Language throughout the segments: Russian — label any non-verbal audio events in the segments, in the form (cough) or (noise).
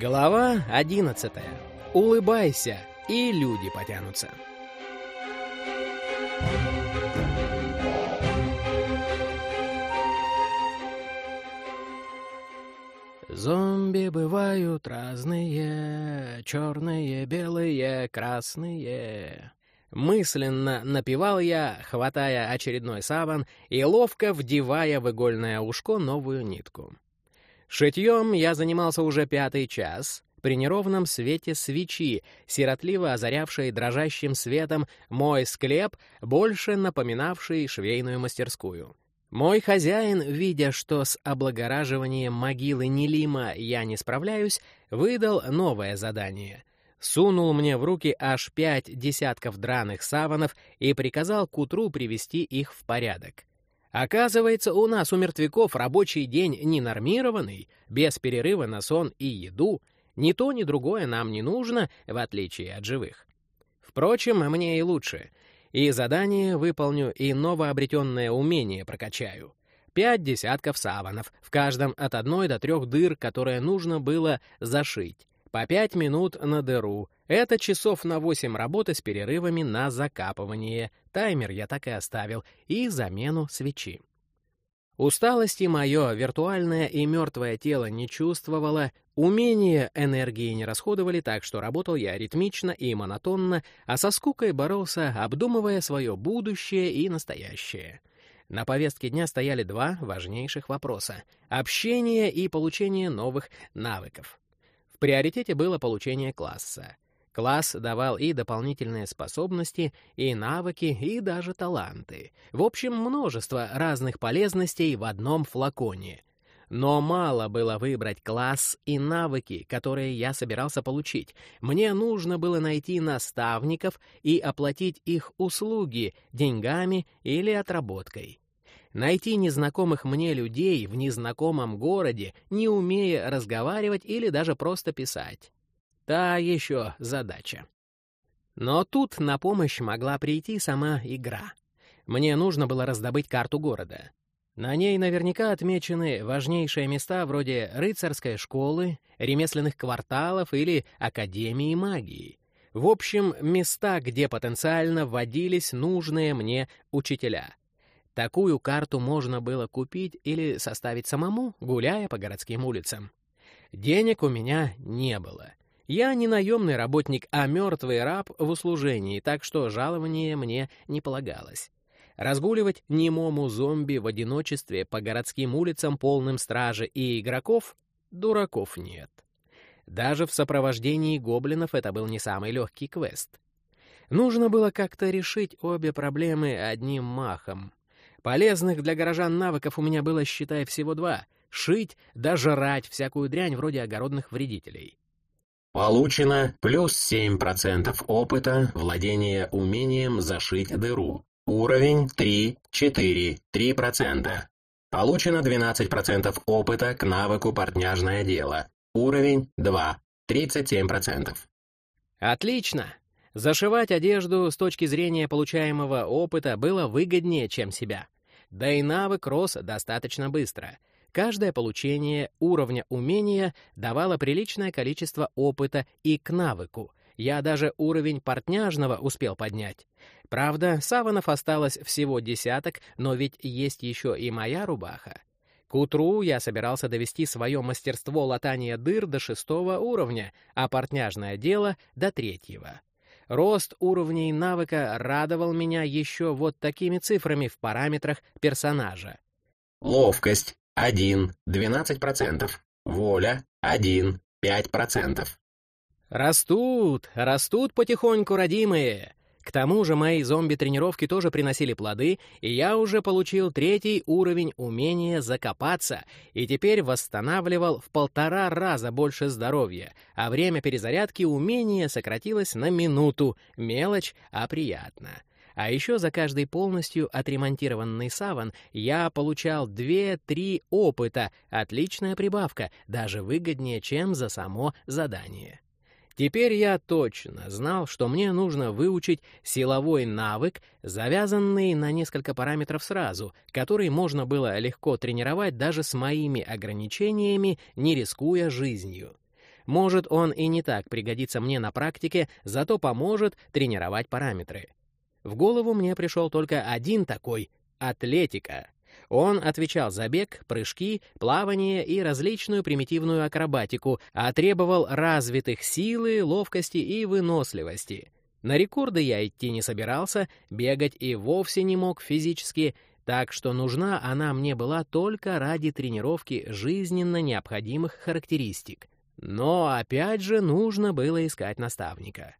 Глава 11. Улыбайся, и люди потянутся. Зомби бывают разные, черные, белые, красные. Мысленно напевал я, хватая очередной саван и ловко вдевая в игольное ушко новую нитку. Шитьем я занимался уже пятый час, при неровном свете свечи, сиротливо озарявшей дрожащим светом мой склеп, больше напоминавший швейную мастерскую. Мой хозяин, видя, что с облагораживанием могилы Нелима я не справляюсь, выдал новое задание. Сунул мне в руки аж пять десятков драных саванов и приказал к утру привести их в порядок. Оказывается, у нас у мертвяков рабочий день ненормированный, без перерыва на сон и еду. Ни то, ни другое нам не нужно, в отличие от живых. Впрочем, мне и лучше. И задание выполню, и новообретенное умение прокачаю. Пять десятков саванов, в каждом от одной до трех дыр, которые нужно было зашить. По пять минут на дыру. Это часов на восемь работы с перерывами на закапывание. Таймер я так и оставил. И замену свечи. Усталости мое виртуальное и мертвое тело не чувствовало, умения энергии не расходовали, так что работал я ритмично и монотонно, а со скукой боролся, обдумывая свое будущее и настоящее. На повестке дня стояли два важнейших вопроса — общение и получение новых навыков. В приоритете было получение класса. Класс давал и дополнительные способности, и навыки, и даже таланты. В общем, множество разных полезностей в одном флаконе. Но мало было выбрать класс и навыки, которые я собирался получить. Мне нужно было найти наставников и оплатить их услуги деньгами или отработкой. Найти незнакомых мне людей в незнакомом городе, не умея разговаривать или даже просто писать. Та еще задача. Но тут на помощь могла прийти сама игра. Мне нужно было раздобыть карту города. На ней наверняка отмечены важнейшие места вроде рыцарской школы, ремесленных кварталов или Академии магии. В общем, места, где потенциально вводились нужные мне учителя. Такую карту можно было купить или составить самому, гуляя по городским улицам. Денег у меня не было. Я не наемный работник, а мертвый раб в услужении, так что жалование мне не полагалось. Разгуливать немому зомби в одиночестве по городским улицам, полным стражи и игроков, дураков нет. Даже в сопровождении гоблинов это был не самый легкий квест. Нужно было как-то решить обе проблемы одним махом. Полезных для горожан навыков у меня было, считай, всего два — шить да жрать всякую дрянь вроде огородных вредителей. Получено плюс 7% опыта владения умением зашить дыру. Уровень 3, 4, 3%. Получено 12% опыта к навыку портняжное дело. Уровень 2, 37%. Отлично! Зашивать одежду с точки зрения получаемого опыта было выгоднее, чем себя. Да и навык рос достаточно быстро. Каждое получение уровня умения давало приличное количество опыта и к навыку. Я даже уровень портняжного успел поднять. Правда, саванов осталось всего десяток, но ведь есть еще и моя рубаха. К утру я собирался довести свое мастерство латания дыр до шестого уровня, а портняжное дело — до третьего. Рост уровней навыка радовал меня еще вот такими цифрами в параметрах персонажа. Ловкость — 1, 12%. Воля — 1, 5%. Растут, растут потихоньку, родимые. К тому же мои зомби-тренировки тоже приносили плоды, и я уже получил третий уровень умения закопаться, и теперь восстанавливал в полтора раза больше здоровья, а время перезарядки умения сократилось на минуту. Мелочь, а приятно. А еще за каждый полностью отремонтированный саван я получал 2-3 опыта, отличная прибавка, даже выгоднее, чем за само задание. Теперь я точно знал, что мне нужно выучить силовой навык, завязанный на несколько параметров сразу, который можно было легко тренировать даже с моими ограничениями, не рискуя жизнью. Может, он и не так пригодится мне на практике, зато поможет тренировать параметры. В голову мне пришел только один такой — атлетика. Он отвечал за бег, прыжки, плавание и различную примитивную акробатику, а требовал развитых силы, ловкости и выносливости. На рекорды я идти не собирался, бегать и вовсе не мог физически, так что нужна она мне была только ради тренировки жизненно необходимых характеристик. Но опять же нужно было искать наставника.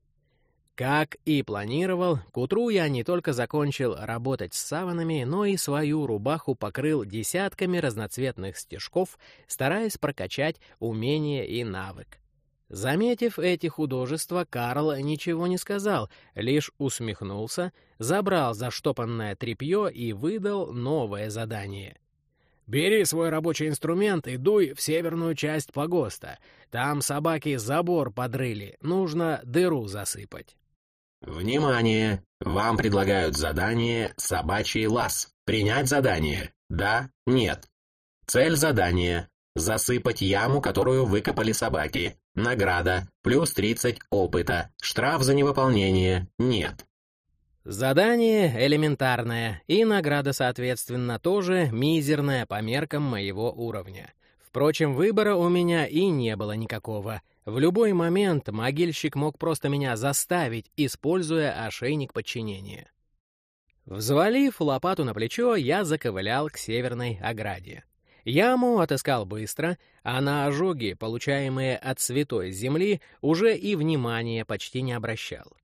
Как и планировал, к утру я не только закончил работать с саванами, но и свою рубаху покрыл десятками разноцветных стежков, стараясь прокачать умение и навык. Заметив эти художества, Карл ничего не сказал, лишь усмехнулся, забрал заштопанное тряпье и выдал новое задание. «Бери свой рабочий инструмент и дуй в северную часть погоста. Там собаки забор подрыли, нужно дыру засыпать». Внимание! Вам предлагают задание «Собачий лаз». Принять задание? Да? Нет? Цель задания – засыпать яму, которую выкопали собаки. Награда – плюс 30 опыта. Штраф за невыполнение – нет. Задание элементарное, и награда, соответственно, тоже мизерная по меркам моего уровня. Впрочем, выбора у меня и не было никакого – в любой момент могильщик мог просто меня заставить, используя ошейник подчинения. Взвалив лопату на плечо, я заковылял к северной ограде. Яму отыскал быстро, а на ожоги, получаемые от святой земли, уже и внимания почти не обращал.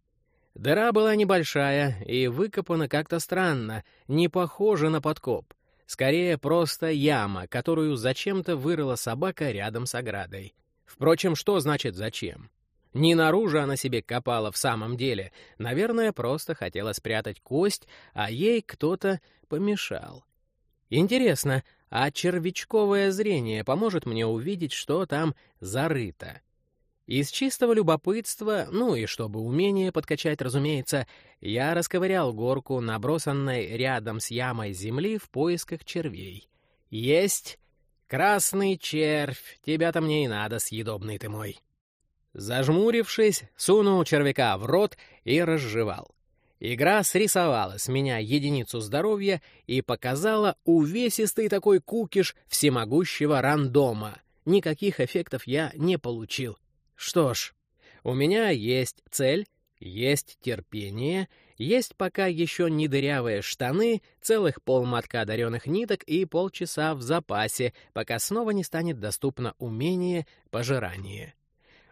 Дыра была небольшая и выкопана как-то странно, не похожа на подкоп. Скорее, просто яма, которую зачем-то вырыла собака рядом с оградой. Впрочем, что значит «зачем»? Не наружу она себе копала в самом деле. Наверное, просто хотела спрятать кость, а ей кто-то помешал. Интересно, а червячковое зрение поможет мне увидеть, что там зарыто? Из чистого любопытства, ну и чтобы умение подкачать, разумеется, я расковырял горку, набросанной рядом с ямой земли в поисках червей. Есть! «Красный червь, тебя-то мне и надо, съедобный ты мой». Зажмурившись, сунул червяка в рот и разжевал. Игра срисовала с меня единицу здоровья и показала увесистый такой кукиш всемогущего рандома. Никаких эффектов я не получил. Что ж, у меня есть цель, есть терпение — есть пока еще не дырявые штаны, целых полмотка одаренных ниток и полчаса в запасе, пока снова не станет доступно умение пожирания.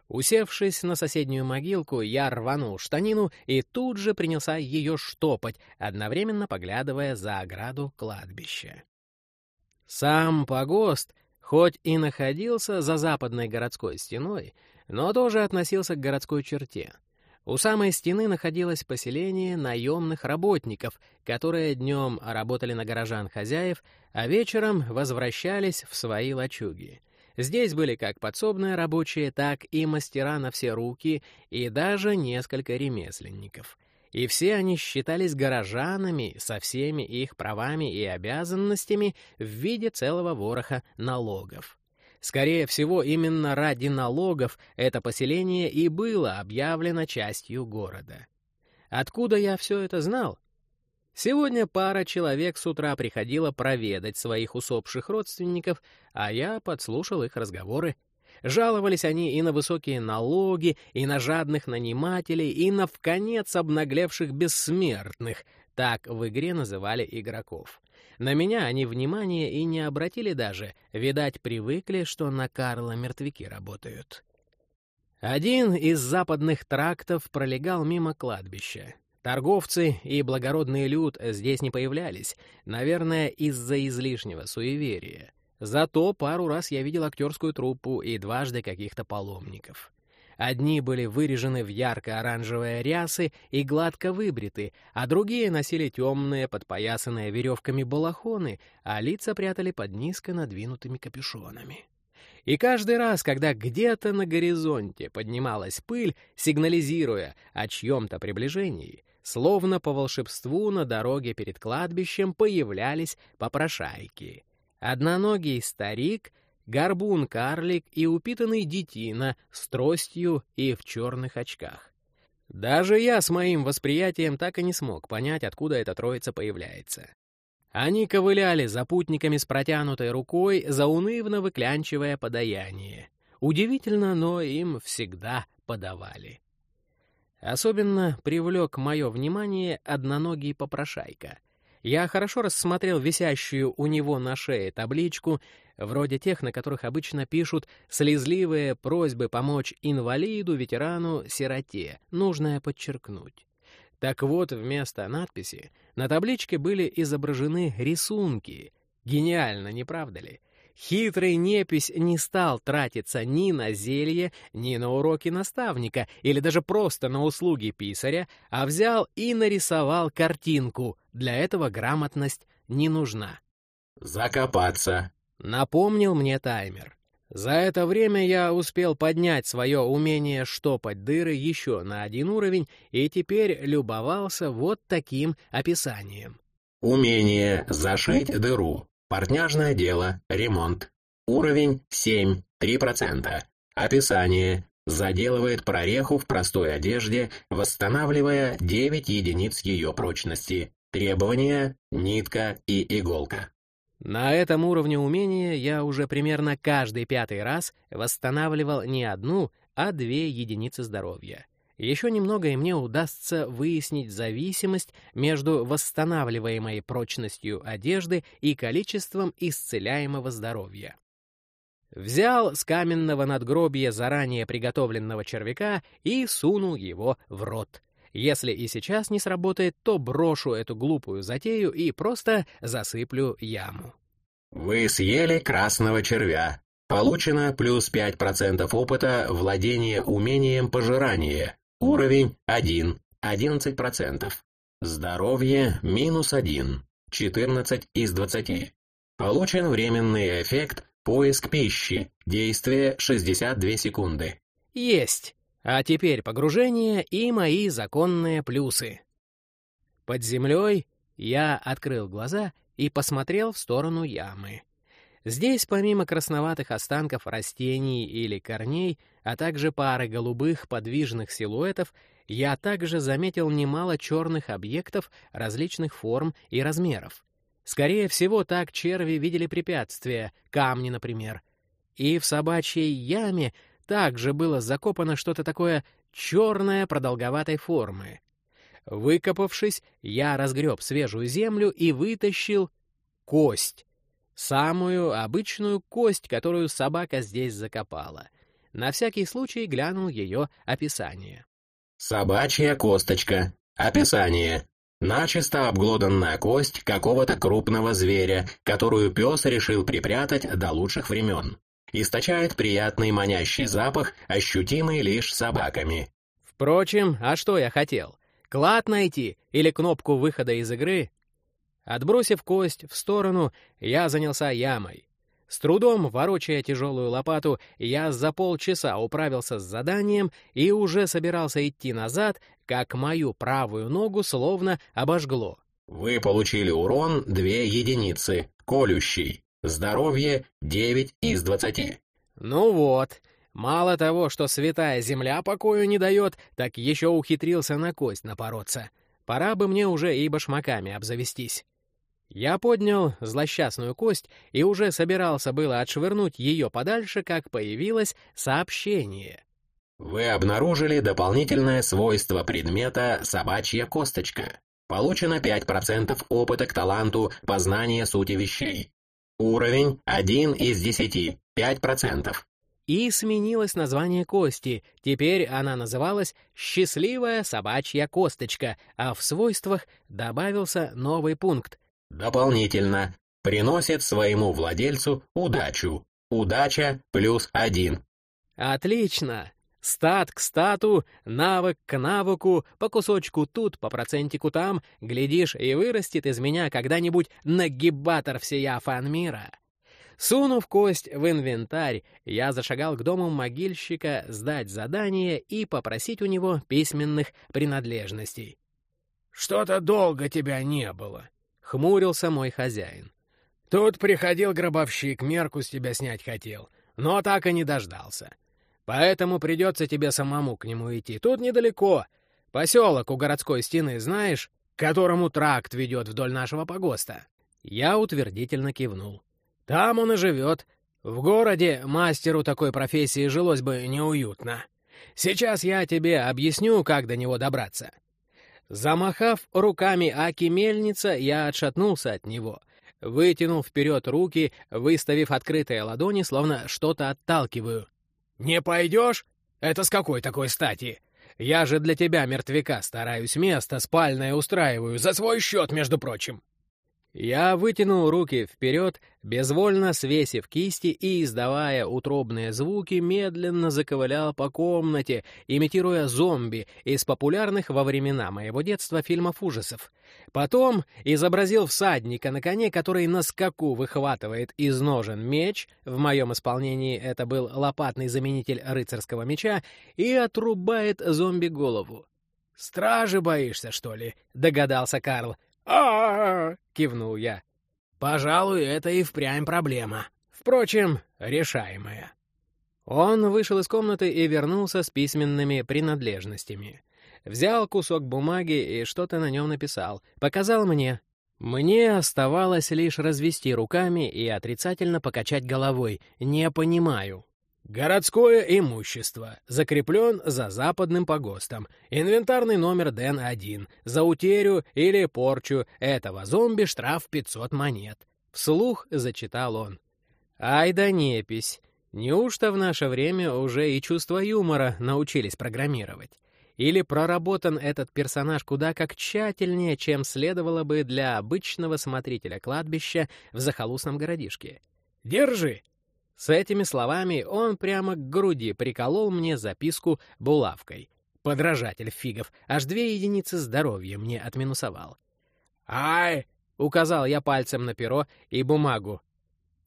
Усевшись на соседнюю могилку, я рванул штанину и тут же принялся ее штопать, одновременно поглядывая за ограду кладбища. Сам погост, хоть и находился за западной городской стеной, но тоже относился к городской черте — у самой стены находилось поселение наемных работников, которые днем работали на горожан хозяев, а вечером возвращались в свои лачуги. Здесь были как подсобные рабочие, так и мастера на все руки и даже несколько ремесленников. И все они считались горожанами со всеми их правами и обязанностями в виде целого вороха налогов. Скорее всего, именно ради налогов это поселение и было объявлено частью города. Откуда я все это знал? Сегодня пара человек с утра приходила проведать своих усопших родственников, а я подслушал их разговоры. Жаловались они и на высокие налоги, и на жадных нанимателей, и на вконец обнаглевших бессмертных, так в игре называли игроков. На меня они внимания и не обратили даже, видать, привыкли, что на Карла мертвяки работают. Один из западных трактов пролегал мимо кладбища. Торговцы и благородный люд здесь не появлялись, наверное, из-за излишнего суеверия. Зато пару раз я видел актерскую труппу и дважды каких-то паломников. Одни были вырежены в ярко-оранжевые рясы и гладко выбриты, а другие носили темные, подпоясанные веревками балахоны, а лица прятали под низко надвинутыми капюшонами. И каждый раз, когда где-то на горизонте поднималась пыль, сигнализируя о чьем-то приближении, словно по волшебству на дороге перед кладбищем появлялись попрошайки. Одноногий старик горбун-карлик и упитанный детина с тростью и в черных очках. Даже я с моим восприятием так и не смог понять, откуда эта троица появляется. Они ковыляли за путниками с протянутой рукой, заунывно выклянчивая подаяние. Удивительно, но им всегда подавали. Особенно привлек мое внимание одноногий попрошайка. Я хорошо рассмотрел висящую у него на шее табличку, вроде тех, на которых обычно пишут слезливые просьбы помочь инвалиду, ветерану, сироте, нужное подчеркнуть. Так вот, вместо надписи на табличке были изображены рисунки. Гениально, не правда ли? Хитрый непись не стал тратиться ни на зелье, ни на уроки наставника, или даже просто на услуги писаря, а взял и нарисовал картинку. Для этого грамотность не нужна. «Закопаться», — напомнил мне таймер. За это время я успел поднять свое умение штопать дыры еще на один уровень и теперь любовался вот таким описанием. Умение зашить дыру. Портняжное дело, ремонт. Уровень 7, 3%. Описание. Заделывает прореху в простой одежде, восстанавливая 9 единиц ее прочности. Требования – нитка и иголка. На этом уровне умения я уже примерно каждый пятый раз восстанавливал не одну, а две единицы здоровья. Еще немного, и мне удастся выяснить зависимость между восстанавливаемой прочностью одежды и количеством исцеляемого здоровья. Взял с каменного надгробия заранее приготовленного червяка и сунул его в рот. Если и сейчас не сработает, то брошу эту глупую затею и просто засыплю яму. Вы съели красного червя. Получено плюс 5% опыта владения умением пожирания. Уровень 1, 11%. Здоровье минус 1, 14 из 20. Получен временный эффект поиск пищи, действие 62 секунды. Есть. А теперь погружение и мои законные плюсы. Под землей я открыл глаза и посмотрел в сторону ямы. Здесь, помимо красноватых останков растений или корней, а также пары голубых подвижных силуэтов, я также заметил немало черных объектов различных форм и размеров. Скорее всего, так черви видели препятствия, камни, например. И в собачьей яме также было закопано что-то такое черное продолговатой формы. Выкопавшись, я разгреб свежую землю и вытащил кость. Самую обычную кость, которую собака здесь закопала. На всякий случай глянул ее описание. Собачья косточка. Описание. Начисто обглоданная кость какого-то крупного зверя, которую пес решил припрятать до лучших времен. Источает приятный манящий запах, ощутимый лишь собаками. Впрочем, а что я хотел? Клад найти или кнопку выхода из игры? Отбросив кость в сторону, я занялся ямой. С трудом, ворочая тяжелую лопату, я за полчаса управился с заданием и уже собирался идти назад, как мою правую ногу словно обожгло. Вы получили урон 2 единицы, колющий. Здоровье 9 из 20. Ну вот, мало того, что святая земля покою не дает, так еще ухитрился на кость напороться. Пора бы мне уже и башмаками обзавестись. Я поднял злосчастную кость и уже собирался было отшвырнуть ее подальше, как появилось сообщение. Вы обнаружили дополнительное свойство предмета «собачья косточка». Получено 5% опыта к таланту познания сути вещей. Уровень 1 из 10, 5%. И сменилось название кости. Теперь она называлась «счастливая собачья косточка», а в свойствах добавился новый пункт Дополнительно приносит своему владельцу удачу. Удача плюс один. Отлично. Стат к стату, навык к навыку, по кусочку тут, по процентику там, глядишь, и вырастет из меня когда-нибудь нагибатор всея фанмира. Сунув кость в инвентарь, я зашагал к дому могильщика сдать задание и попросить у него письменных принадлежностей. «Что-то долго тебя не было», хмурился мой хозяин. Тут приходил гробовщик, мерку с тебя снять хотел, но так и не дождался. Поэтому придется тебе самому к нему идти. Тут недалеко. Поселок у городской стены, знаешь, к которому тракт ведет вдоль нашего погоста. Я утвердительно кивнул. Там он и живет. В городе мастеру такой профессии жилось бы неуютно. Сейчас я тебе объясню, как до него добраться. Замахав руками Аки мельница, я отшатнулся от него, вытянул вперед руки, выставив открытые ладони, словно что-то отталкиваю. «Не пойдешь? Это с какой такой стати? Я же для тебя, мертвяка, стараюсь место спальное устраиваю, за свой счет, между прочим». Я вытянул руки вперед, безвольно свесив кисти и, издавая утробные звуки, медленно заковылял по комнате, имитируя зомби из популярных во времена моего детства фильмов ужасов. Потом изобразил всадника на коне, который на скаку выхватывает из ножен меч, в моем исполнении это был лопатный заменитель рыцарского меча, и отрубает зомби голову. «Стражи боишься, что ли?» — догадался Карл а кивнул я. «Пожалуй, это и впрямь проблема. Впрочем, решаемая». Он вышел из комнаты и вернулся с письменными принадлежностями. Взял кусок бумаги и что-то на нем написал. Показал мне. Мне оставалось лишь развести руками и отрицательно покачать головой. «Не понимаю». Городское имущество. Закреплен за западным погостом. Инвентарный номер ДН-1. За утерю или порчу этого зомби штраф 500 монет. Вслух зачитал он. Ай да непись. Неужто в наше время уже и чувство юмора научились программировать? Или проработан этот персонаж куда как тщательнее, чем следовало бы для обычного смотрителя кладбища в захолустном городишке? «Держи!» С этими словами он прямо к груди приколол мне записку булавкой. Подражатель фигов, аж две единицы здоровья мне отминусовал. «Ай!» — указал я пальцем на перо и бумагу.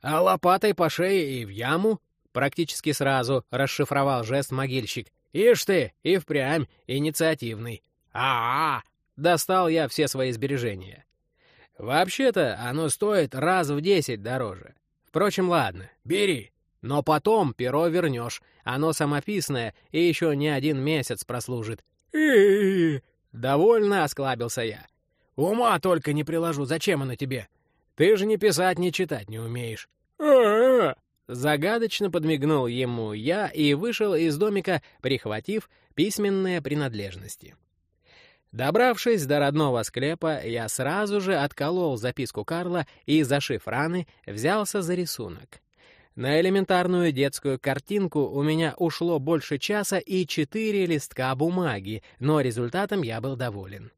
«А лопатой по шее и в яму?» Практически сразу расшифровал жест могильщик. «Ишь ты, и впрямь инициативный!» а, -а, -а Достал я все свои сбережения. Вообще-то оно стоит раз в десять дороже. Впрочем, ладно, бери. Но потом перо вернешь. Оно самописное и еще не один месяц прослужит. и (laughs) Довольно осклабился я. Ума только не приложу, зачем оно тебе? Ты же ни писать, ни читать не умеешь. (laughs) Загадочно подмигнул ему я и вышел из домика, прихватив письменные принадлежности. Добравшись до родного склепа, я сразу же отколол записку Карла и, зашив раны, взялся за рисунок. На элементарную детскую картинку у меня ушло больше часа и четыре листка бумаги, но результатом я был доволен.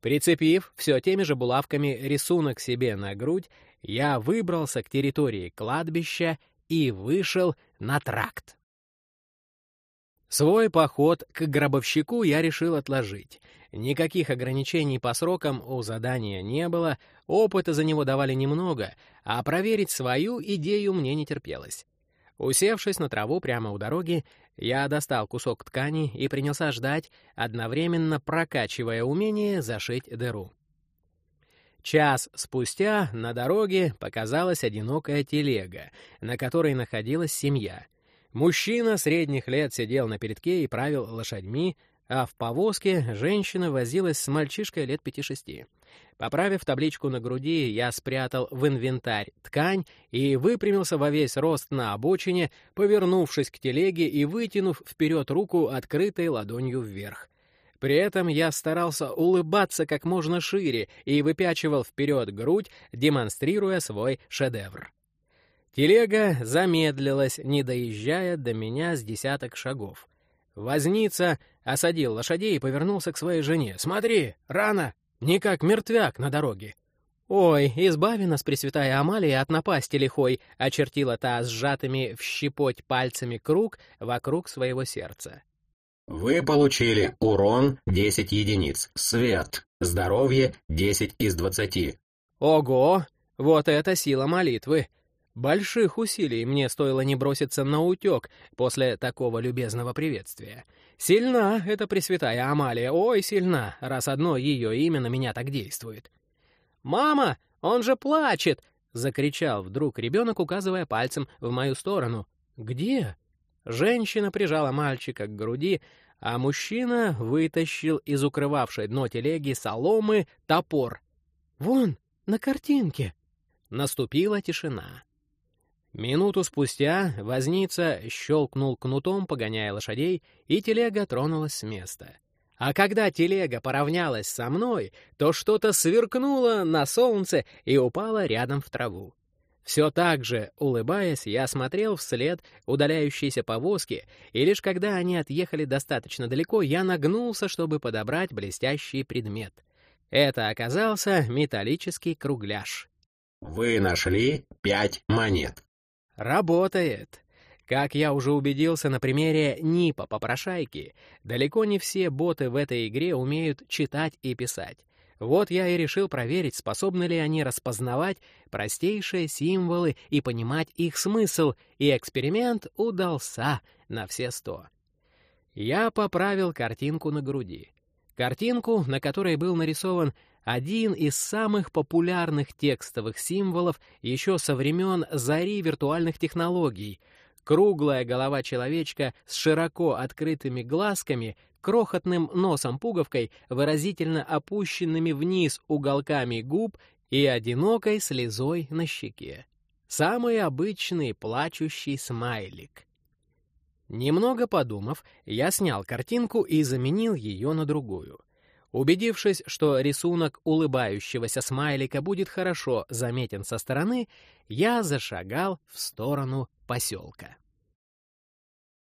Прицепив все теми же булавками рисунок себе на грудь, я выбрался к территории кладбища и вышел на тракт. Свой поход к гробовщику я решил отложить. Никаких ограничений по срокам у задания не было, опыта за него давали немного, а проверить свою идею мне не терпелось. Усевшись на траву прямо у дороги, я достал кусок ткани и принялся ждать, одновременно прокачивая умение зашить дыру. Час спустя на дороге показалась одинокая телега, на которой находилась семья — Мужчина средних лет сидел на передке и правил лошадьми, а в повозке женщина возилась с мальчишкой лет пяти-шести. Поправив табличку на груди, я спрятал в инвентарь ткань и выпрямился во весь рост на обочине, повернувшись к телеге и вытянув вперед руку, открытой ладонью вверх. При этом я старался улыбаться как можно шире и выпячивал вперед грудь, демонстрируя свой шедевр. Телега замедлилась, не доезжая до меня с десяток шагов. Возница осадил лошадей и повернулся к своей жене. «Смотри, рано! Не как мертвяк на дороге!» «Ой, избави нас, Пресвятая Амалия, от напасти лихой!» — очертила та сжатыми в щепоть пальцами круг вокруг своего сердца. Вы получили урон 10 единиц, свет, здоровье 10 из 20. Ого! Вот это сила молитвы! Больших усилий мне стоило не броситься на утек после такого любезного приветствия. Сильна эта Пресвятая Амалия, ой, сильна, раз одно ее имя на меня так действует. «Мама, он же плачет!» — закричал вдруг ребенок, указывая пальцем в мою сторону. «Где?» Женщина прижала мальчика к груди, а мужчина вытащил из укрывавшей дно телеги соломы топор. «Вон, на картинке!» Наступила тишина. Минуту спустя возница щелкнул кнутом, погоняя лошадей, и телега тронулась с места. А когда телега поравнялась со мной, то что-то сверкнуло на солнце и упало рядом в траву. Все так же, улыбаясь, я смотрел вслед удаляющейся повозки, и лишь когда они отъехали достаточно далеко, я нагнулся, чтобы подобрать блестящий предмет. Это оказался металлический кругляш. Вы нашли пять монет. Работает. Как я уже убедился на примере НИПа попрошайки, далеко не все боты в этой игре умеют читать и писать. Вот я и решил проверить, способны ли они распознавать простейшие символы и понимать их смысл, и эксперимент удался на все сто. Я поправил картинку на груди. Картинку, на которой был нарисован один из самых популярных текстовых символов еще со времен зари виртуальных технологий — Круглая голова человечка с широко открытыми глазками, крохотным носом-пуговкой, выразительно опущенными вниз уголками губ и одинокой слезой на щеке. Самый обычный плачущий смайлик. Немного подумав, я снял картинку и заменил ее на другую. Убедившись, что рисунок улыбающегося смайлика будет хорошо заметен со стороны, я зашагал в сторону поселка.